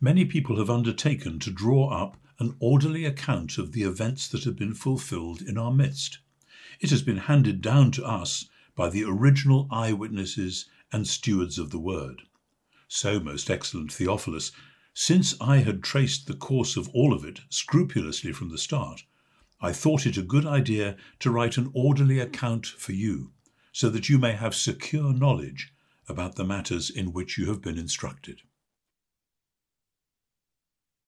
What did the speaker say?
many people have undertaken to draw up an orderly account of the events that have been fulfilled in our midst. It has been handed down to us by the original eyewitnesses and stewards of the word. So, most excellent Theophilus, since I had traced the course of all of it scrupulously from the start, I thought it a good idea to write an orderly account for you, so that you may have secure knowledge about the matters in which you have been instructed.